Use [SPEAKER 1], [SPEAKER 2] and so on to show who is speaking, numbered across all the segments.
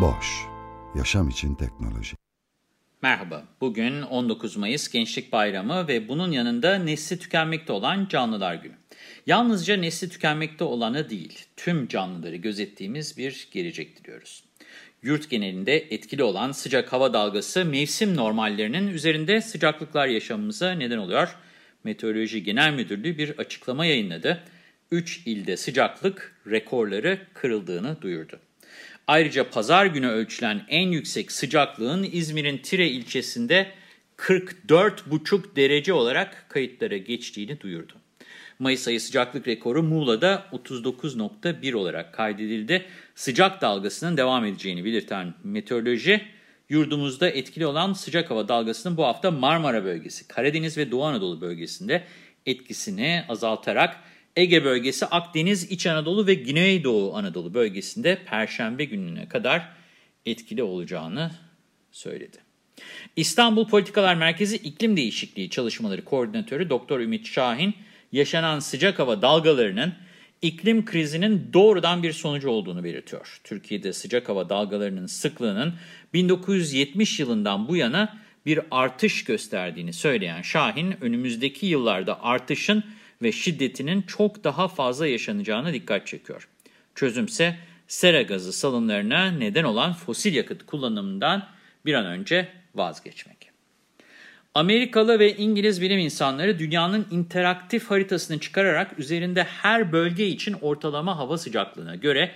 [SPEAKER 1] Boş, yaşam için teknoloji.
[SPEAKER 2] Merhaba, bugün 19 Mayıs Gençlik Bayramı ve bunun yanında nesli tükenmekte olan canlılar günü. Yalnızca nesli tükenmekte olanı değil, tüm canlıları gözettiğimiz bir gelecek diliyoruz. Yurt genelinde etkili olan sıcak hava dalgası mevsim normallerinin üzerinde sıcaklıklar yaşamamıza neden oluyor. Meteoroloji Genel Müdürlüğü bir açıklama yayınladı. 3 ilde sıcaklık rekorları kırıldığını duyurdu. Ayrıca pazar günü ölçülen en yüksek sıcaklığın İzmir'in Tire ilçesinde 44,5 derece olarak kayıtlara geçtiğini duyurdu. Mayıs ayı sıcaklık rekoru Muğla'da 39.1 olarak kaydedildi. Sıcak dalgasının devam edeceğini belirten meteoroloji, yurdumuzda etkili olan sıcak hava dalgasının bu hafta Marmara bölgesi, Karadeniz ve Doğu Anadolu bölgesinde etkisini azaltarak Ege bölgesi, Akdeniz, İç Anadolu ve Güneydoğu Anadolu bölgesinde Perşembe gününe kadar etkili olacağını söyledi. İstanbul Politikalar Merkezi İklim Değişikliği Çalışmaları Koordinatörü Doktor Ümit Şahin, yaşanan sıcak hava dalgalarının iklim krizinin doğrudan bir sonucu olduğunu belirtiyor. Türkiye'de sıcak hava dalgalarının sıklığının 1970 yılından bu yana bir artış gösterdiğini söyleyen Şahin, önümüzdeki yıllarda artışın ve şiddetinin çok daha fazla yaşanacağına dikkat çekiyor. Çözümse sera gazı salımlarına neden olan fosil yakıt kullanımından bir an önce vazgeçmek. Amerikalı ve İngiliz bilim insanları dünyanın interaktif haritasını çıkararak üzerinde her bölge için ortalama hava sıcaklığına göre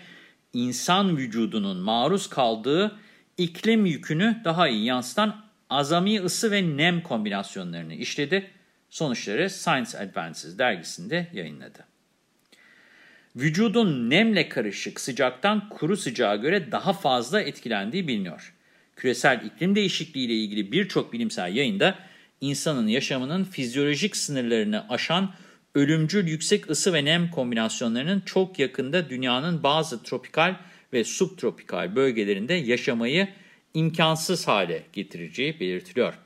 [SPEAKER 2] insan vücudunun maruz kaldığı iklim yükünü daha iyi yansıtan azami ısı ve nem kombinasyonlarını işledi. Sonuçları Science Advances dergisinde yayınladı. Vücudun nemle karışık sıcaktan kuru sıcağa göre daha fazla etkilendiği biliniyor. Küresel iklim değişikliği ile ilgili birçok bilimsel yayında insanın yaşamının fizyolojik sınırlarını aşan ölümcül yüksek ısı ve nem kombinasyonlarının çok yakında dünyanın bazı tropikal ve subtropikal bölgelerinde yaşamayı imkansız hale getireceği belirtiliyor.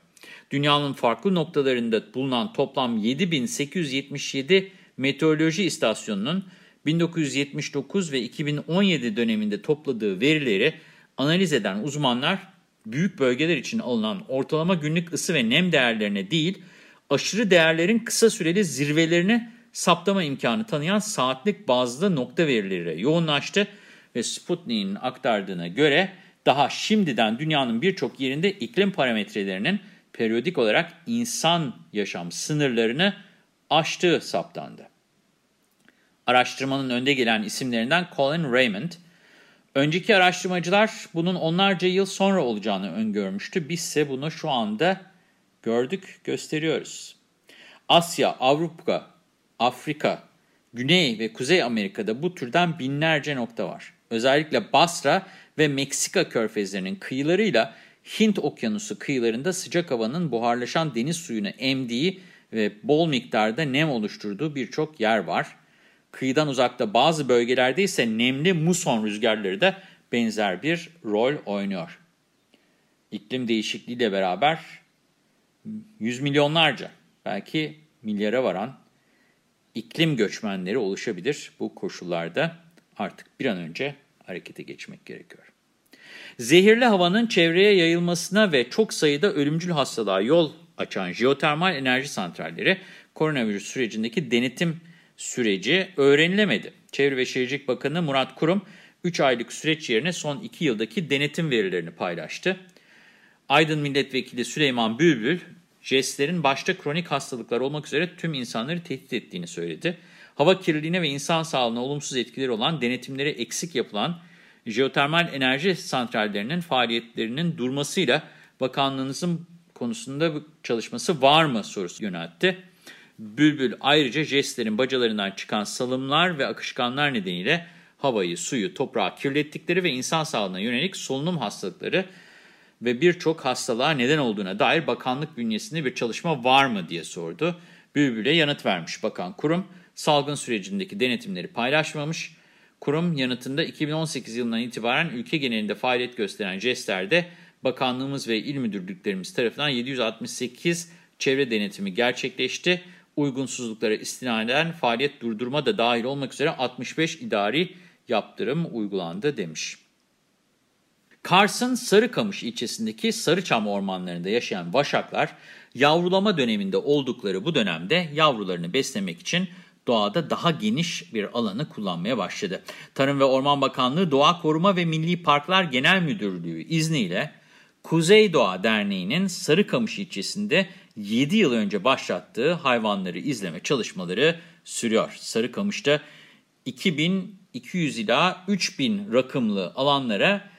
[SPEAKER 2] Dünyanın farklı noktalarında bulunan toplam 7877 meteoroloji istasyonunun 1979 ve 2017 döneminde topladığı verileri analiz eden uzmanlar büyük bölgeler için alınan ortalama günlük ısı ve nem değerlerine değil, aşırı değerlerin kısa süreli zirvelerini saptama imkanı tanıyan saatlik bazlı nokta verilere yoğunlaştı ve Sputnik'in aktardığına göre daha şimdiden dünyanın birçok yerinde iklim parametrelerinin periyodik olarak insan yaşam sınırlarını aştığı saptandı. Araştırmanın önde gelen isimlerinden Colin Raymond, önceki araştırmacılar bunun onlarca yıl sonra olacağını öngörmüştü. Bizse bunu şu anda gördük, gösteriyoruz. Asya, Avrupa, Afrika, Güney ve Kuzey Amerika'da bu türden binlerce nokta var. Özellikle Basra ve Meksika körfezlerinin kıyılarıyla Hint okyanusu kıyılarında sıcak havanın buharlaşan deniz suyunu emdiği ve bol miktarda nem oluşturduğu birçok yer var. Kıyıdan uzakta bazı bölgelerde ise nemli muson rüzgarları da benzer bir rol oynuyor. İklim değişikliğiyle beraber yüz milyonlarca belki milyara varan iklim göçmenleri oluşabilir. Bu koşullarda artık bir an önce harekete geçmek gerekiyor. Zehirli havanın çevreye yayılmasına ve çok sayıda ölümcül hastalığa yol açan jeotermal enerji santralleri koronavirüs sürecindeki denetim süreci öğrenilemedi. Çevre ve Şehircilik Bakanı Murat Kurum 3 aylık süreç yerine son 2 yıldaki denetim verilerini paylaştı. Aydın Milletvekili Süleyman Bülbül, jestlerin başta kronik hastalıklar olmak üzere tüm insanları tehdit ettiğini söyledi. Hava kirliliğine ve insan sağlığına olumsuz etkileri olan denetimleri eksik yapılan jeotermal enerji santrallerinin faaliyetlerinin durmasıyla bakanlığınızın konusunda çalışması var mı sorusu yöneltti. Bülbül ayrıca jestlerin bacalarından çıkan salımlar ve akışkanlar nedeniyle havayı, suyu, toprağı kirlettikleri ve insan sağlığına yönelik solunum hastalıkları ve birçok hastalığa neden olduğuna dair bakanlık bünyesinde bir çalışma var mı diye sordu. Bülbül'e yanıt vermiş bakan kurum, salgın sürecindeki denetimleri paylaşmamış. Kurum yanıtında 2018 yılından itibaren ülke genelinde faaliyet gösteren jestlerde bakanlığımız ve il müdürlüklerimiz tarafından 768 çevre denetimi gerçekleşti. Uygunsuzluklara istinaden faaliyet durdurma da dahil olmak üzere 65 idari yaptırım uygulandı demiş. Kars'ın Sarıkamış ilçesindeki Sarıçam ormanlarında yaşayan vaşaklar yavrulama döneminde oldukları bu dönemde yavrularını beslemek için doğada daha geniş bir alanı kullanmaya başladı. Tarım ve Orman Bakanlığı Doğa Koruma ve Milli Parklar Genel Müdürlüğü izniyle Kuzey Doğa Derneği'nin Sarıkamış ilçesinde 7 yıl önce başlattığı hayvanları izleme çalışmaları sürüyor. Sarıkamış'ta 2200 ila 3000 rakımlı alanlara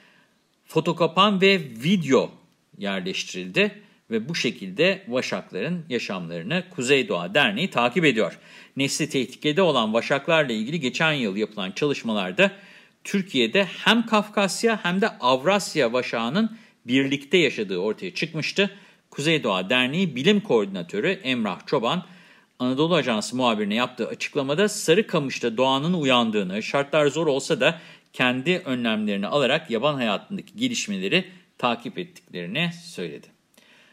[SPEAKER 2] fotokapan ve video yerleştirildi ve bu şekilde vaşakların yaşamlarını Kuzey Doğa Derneği takip ediyor. Nesli tehlikede olan vaşaklarla ilgili geçen yıl yapılan çalışmalarda Türkiye'de hem Kafkasya hem de Avrasya vaşağının birlikte yaşadığı ortaya çıkmıştı. Kuzey Doğa Derneği Bilim Koordinatörü Emrah Çoban, Anadolu Ajansı muhabirine yaptığı açıklamada Sarıkamış'ta doğanın uyandığını, şartlar zor olsa da kendi önlemlerini alarak yaban hayatındaki gelişmeleri takip ettiklerini söyledi.